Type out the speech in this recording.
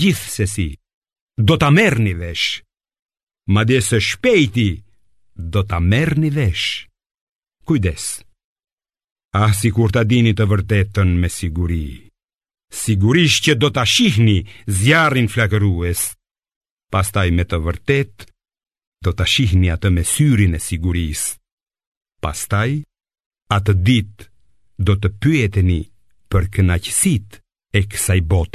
Gjithsesi, do ta merrni vesh, madje së shpejti, do ta merrni vesh. Kujdes, ah sikur ta dini të vërtetën me siguri, sigurisht që do ta shihni zjarrin flakërues, pastaj me të vërtetë, do ta shihni atë me syrin e sigurisë. Pastaj, atë ditë, do të pyeteni për kënaqësitë e kësaj bote.